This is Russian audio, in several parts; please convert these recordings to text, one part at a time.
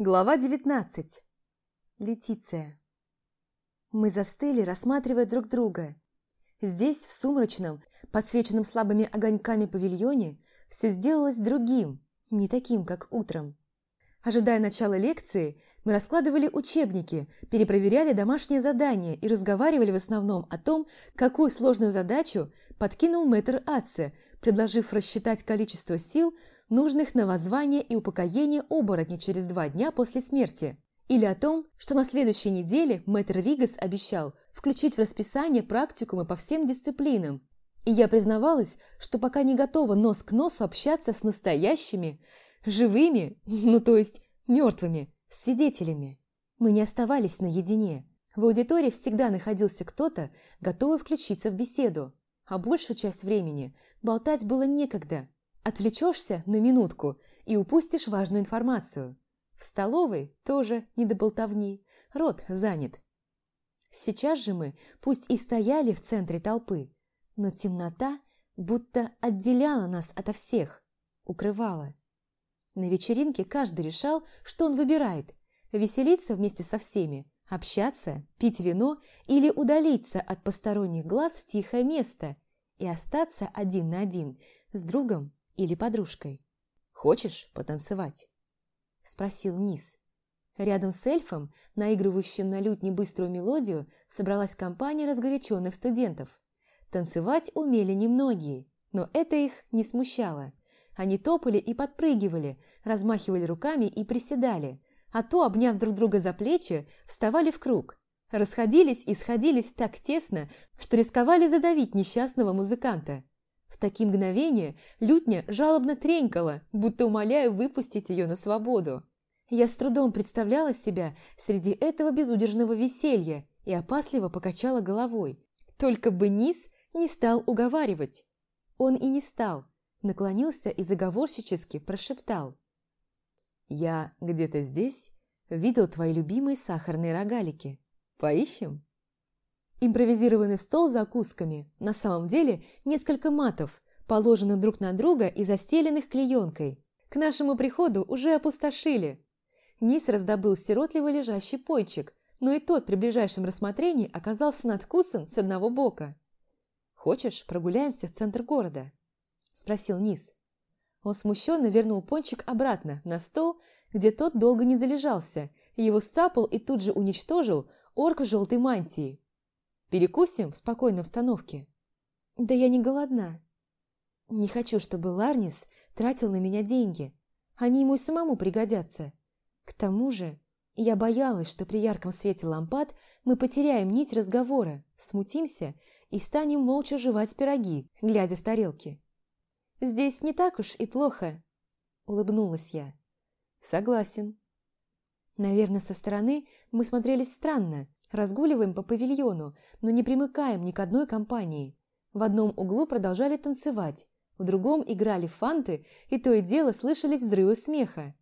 Глава 19. Летиция. Мы застыли, рассматривая друг друга. Здесь, в сумрачном, подсвеченном слабыми огоньками павильоне, все сделалось другим, не таким, как утром. Ожидая начала лекции, мы раскладывали учебники, перепроверяли домашние задания и разговаривали в основном о том, какую сложную задачу подкинул мэтр Атце, предложив рассчитать количество сил, нужных на воззвание и упокоение оборотня через два дня после смерти. Или о том, что на следующей неделе мэтр Ригас обещал включить в расписание практикумы по всем дисциплинам. И я признавалась, что пока не готова нос к носу общаться с настоящими, живыми, ну то есть мертвыми, свидетелями. Мы не оставались наедине. В аудитории всегда находился кто-то, готовый включиться в беседу, а большую часть времени болтать было некогда. Отвлечешься на минутку и упустишь важную информацию. В столовой тоже не до болтовни, рот занят. Сейчас же мы, пусть и стояли в центре толпы, но темнота будто отделяла нас ото всех, укрывала. На вечеринке каждый решал, что он выбирает – веселиться вместе со всеми, общаться, пить вино или удалиться от посторонних глаз в тихое место и остаться один на один с другом или подружкой. «Хочешь потанцевать?» – спросил Низ. Рядом с эльфом, наигрывающим на лютне быструю мелодию, собралась компания разгоряченных студентов. Танцевать умели немногие, но это их не смущало. Они топали и подпрыгивали, размахивали руками и приседали, а то, обняв друг друга за плечи, вставали в круг. Расходились и сходились так тесно, что рисковали задавить несчастного музыканта. В такие мгновения лютня жалобно тренькала, будто умоляя выпустить ее на свободу. Я с трудом представляла себя среди этого безудержного веселья и опасливо покачала головой. Только бы Низ не стал уговаривать. Он и не стал наклонился и заговорщически прошептал. «Я где-то здесь видел твои любимые сахарные рогалики. Поищем?» Импровизированный стол с закусками, на самом деле несколько матов, положенных друг на друга и застеленных клеенкой. К нашему приходу уже опустошили. Низ раздобыл сиротливо лежащий пойчик, но и тот при ближайшем рассмотрении оказался надкусан с одного бока. «Хочешь, прогуляемся в центр города?» спросил Низ. Он смущенно вернул пончик обратно на стол, где тот долго не залежался, его сцапал и тут же уничтожил орк в желтой мантии. «Перекусим в спокойной обстановке?» «Да я не голодна. Не хочу, чтобы Ларнис тратил на меня деньги. Они ему и самому пригодятся. К тому же я боялась, что при ярком свете лампад мы потеряем нить разговора, смутимся и станем молча жевать пироги, глядя в тарелки. «Здесь не так уж и плохо», – улыбнулась я. «Согласен». Наверное, со стороны мы смотрелись странно, разгуливаем по павильону, но не примыкаем ни к одной компании. В одном углу продолжали танцевать, в другом играли фанты, и то и дело слышались взрывы смеха.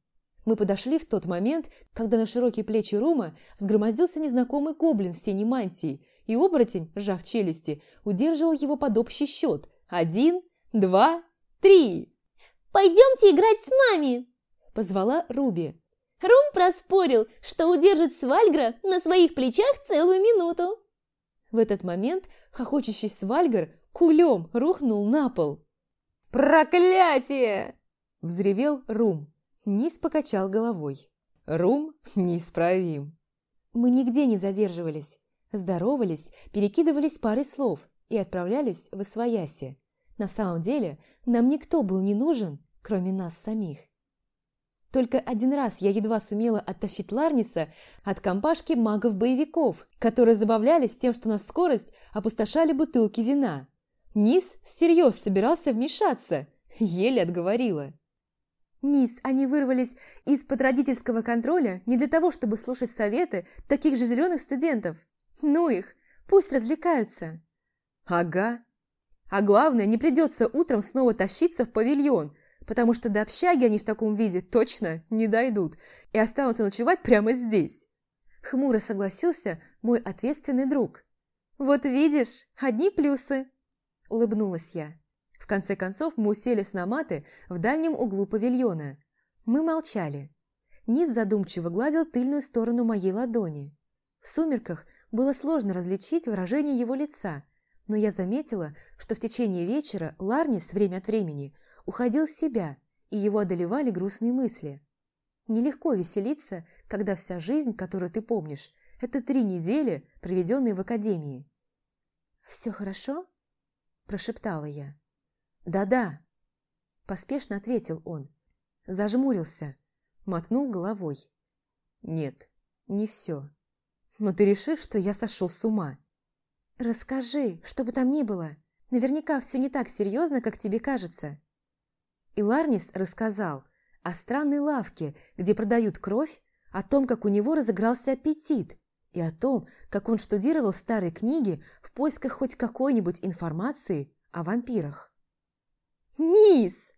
Мы подошли в тот момент, когда на широкие плечи Рума взгромоздился незнакомый гоблин в синей мантии, и оборотень, сжав челюсти, удерживал его под общий счет. Один, два, три. «Пойдемте играть с нами!» – позвала Руби. Рум проспорил, что удержит Свальгра на своих плечах целую минуту. В этот момент хохочущий Свальгар кулем рухнул на пол. «Проклятие!» – взревел Рум. Низ покачал головой. «Рум неисправим». Мы нигде не задерживались. Здоровались, перекидывались парой слов и отправлялись в Освояси. На самом деле, нам никто был не нужен, кроме нас самих. Только один раз я едва сумела оттащить Ларниса от компашки магов-боевиков, которые забавлялись тем, что на скорость опустошали бутылки вина. Низ всерьез собирался вмешаться, еле отговорила. Низ, они вырвались из-под родительского контроля не для того, чтобы слушать советы таких же зеленых студентов. Ну их, пусть развлекаются. Ага, а главное, не придется утром снова тащиться в павильон, потому что до общаги они в таком виде точно не дойдут и останутся ночевать прямо здесь. Хмуро согласился мой ответственный друг. «Вот видишь, одни плюсы!» – улыбнулась я. В конце концов мы уселись на маты в дальнем углу павильона. Мы молчали. Низ задумчиво гладил тыльную сторону моей ладони. В сумерках было сложно различить выражение его лица, но я заметила, что в течение вечера Ларнис время от времени уходил в себя, и его одолевали грустные мысли. Нелегко веселиться, когда вся жизнь, которую ты помнишь, это три недели, проведенные в академии. «Все хорошо?» – прошептала я. «Да-да», – поспешно ответил он. Зажмурился, мотнул головой. «Нет, не все. Но ты решишь, что я сошел с ума?» «Расскажи, что бы там ни было. Наверняка все не так серьезно, как тебе кажется». И Ларнис рассказал о странной лавке, где продают кровь, о том, как у него разыгрался аппетит, и о том, как он штудировал старые книги в поисках хоть какой-нибудь информации о вампирах. «Низ!»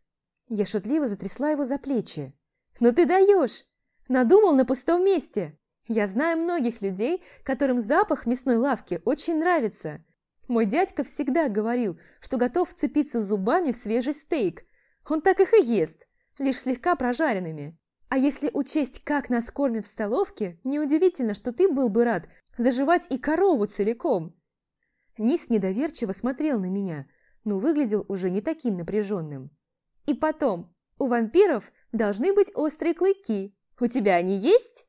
Я шутливо затрясла его за плечи. «Ну ты даешь! Надумал на пустом месте! Я знаю многих людей, которым запах мясной лавки очень нравится. Мой дядька всегда говорил, что готов вцепиться зубами в свежий стейк, он так их и ест, лишь слегка прожаренными. А если учесть, как нас кормят в столовке, неудивительно, что ты был бы рад заживать и корову целиком. Низ недоверчиво смотрел на меня, но выглядел уже не таким напряженным. И потом, у вампиров должны быть острые клыки. У тебя они есть?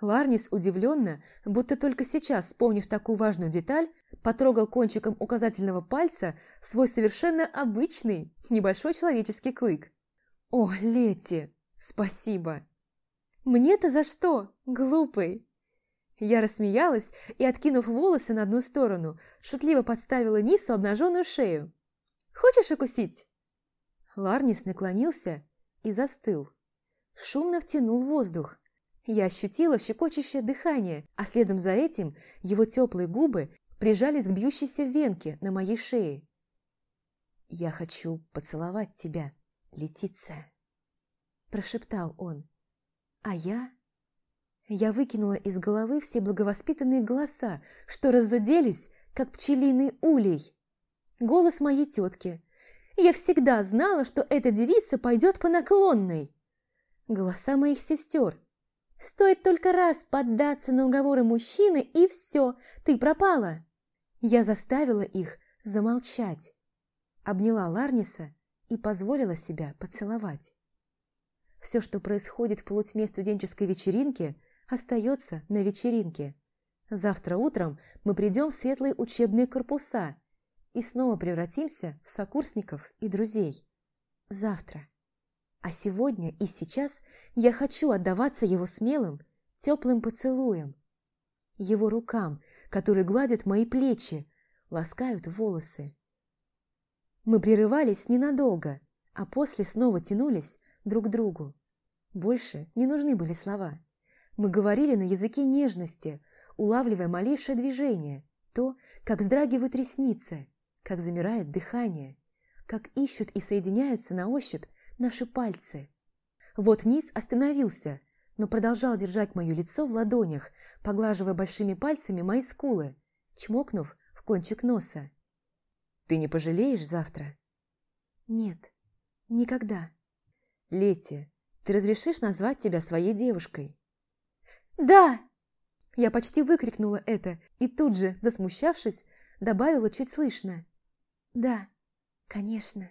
Ларнис удивленно, будто только сейчас, вспомнив такую важную деталь, потрогал кончиком указательного пальца свой совершенно обычный небольшой человеческий клык. «О, Лети, спасибо!» «Мне-то за что, глупый?» Я рассмеялась и, откинув волосы на одну сторону, шутливо подставила Нису обнаженную шею. «Хочешь укусить?» Ларнис наклонился и застыл. Шумно втянул воздух, я ощутила щекочущее дыхание, а следом за этим его теплые губы прижались к бьющейся венке на моей шее. «Я хочу поцеловать тебя, Летиция», – прошептал он. А я... Я выкинула из головы все благовоспитанные голоса, что разуделись, как пчелиный улей. Голос моей тетки. Я всегда знала, что эта девица пойдет по наклонной. Голоса моих сестер, Стоит только раз поддаться на уговоры мужчины, и все, ты пропала. Я заставила их замолчать. Обняла Ларниса и позволила себя поцеловать. Все, что происходит в полутьме студенческой вечеринки, остается на вечеринке. Завтра утром мы придем в светлые учебные корпуса и снова превратимся в сокурсников и друзей. Завтра. А сегодня и сейчас я хочу отдаваться его смелым, теплым поцелуем. Его рукам, которые гладят мои плечи, ласкают волосы. Мы прерывались ненадолго, а после снова тянулись друг к другу. Больше не нужны были слова. Мы говорили на языке нежности, улавливая малейшее движение, то, как вздрагивают ресницы, как замирает дыхание, как ищут и соединяются на ощупь наши пальцы. Вот низ остановился, но продолжал держать мое лицо в ладонях, поглаживая большими пальцами мои скулы, чмокнув в кончик носа. «Ты не пожалеешь завтра?» «Нет, никогда». «Лети, ты разрешишь назвать тебя своей девушкой?» «Да!» Я почти выкрикнула это и тут же, засмущавшись, добавила чуть слышно. «Да, конечно».